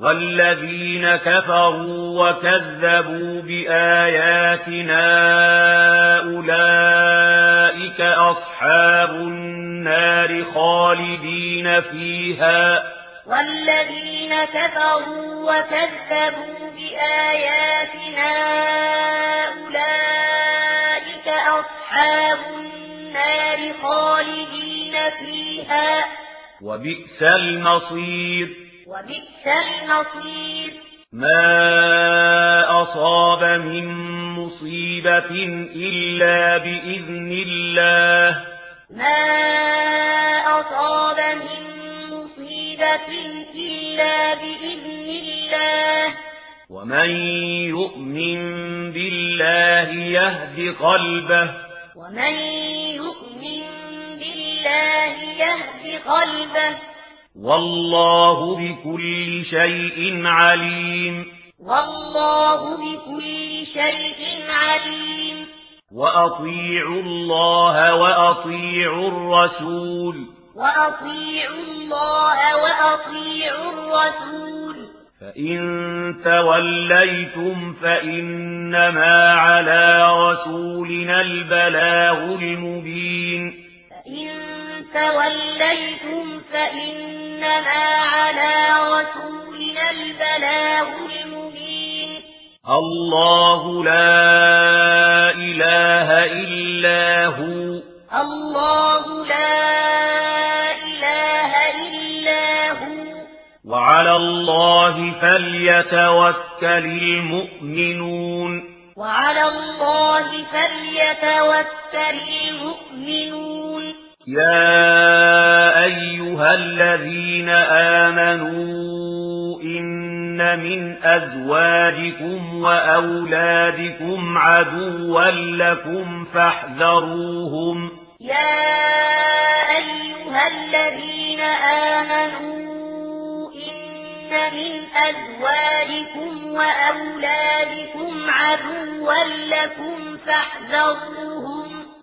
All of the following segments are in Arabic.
والذين كفروا وكذبوا بآياتنا أولئك أصحاب النار خالدين فيها. والذين كفروا وكذبوا بآياتنا أولئك أصحاب النار خالدين فيها. وبئس المصير. وبئس ما أصاب من مصيبة إلا بإذن الله. ما أصاب من مصيبة إلا بإذن الله. ومن يؤمن بالله يهد قلبه. ومن يؤمن بالله يهد قلبه. والله بكل شيء عليم. والله بكل شيء عليم. وأطيعوا الله وأطيعوا الرسول. وأطيعوا الله وأطيعوا الرسول. فإن توليتم فإنما على رسولنا البلاغ المبين. فإن توليتم فإنما على رسولنا البلاغ المبين. الله لا إله إلا هو. الله لا إله إلا هو. وعلى الله فليتوكل المؤمنون. وعلى الله فليتوكل المؤمنون. يا أيها الذين آمنوا إن من أزواجكم وأولادكم عدوا لكم فاحذروهم يا أيها الذين آمنوا إن من أزواجكم وأولادكم عدوا لكم فاحذروهم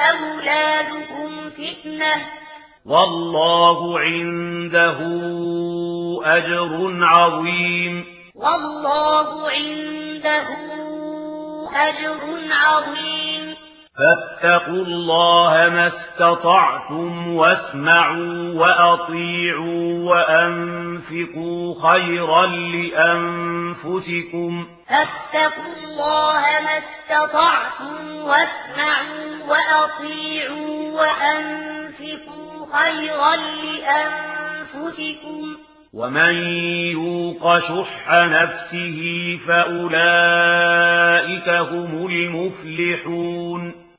أولادكم فتنة والله عنده أجر عظيم. والله عنده أجر عظيم. فاتقوا الله ما استطعتم واسمعوا وأطيعوا وأنفقوا خيرا لأنفسكم فاتقوا الله ما استطعتم واسمعوا وأطيعوا وأنفقوا خيرا لأنفسكم. ومن يوق شح نفسه فأولئك هم المفلحون.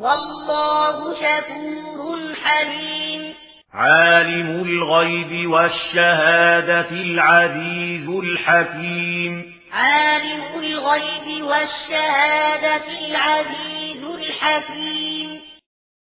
والله شكور حليم. عالم الغيب والشهادة العزيز الحكيم. عالم الغيب والشهادة العزيز الحكيم.